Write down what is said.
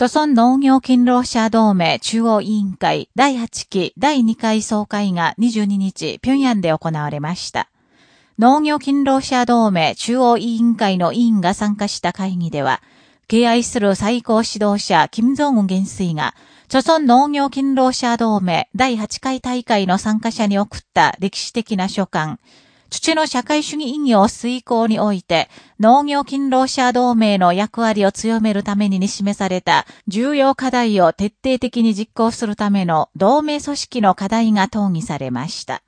著村農業勤労者同盟中央委員会第8期第2回総会が22日、平壌で行われました。農業勤労者同盟中央委員会の委員が参加した会議では、敬愛する最高指導者、金正恩元帥が、著村農業勤労者同盟第8回大会の参加者に送った歴史的な書簡、土の社会主義意義を遂行において、農業勤労者同盟の役割を強めるためにに示された重要課題を徹底的に実行するための同盟組織の課題が討議されました。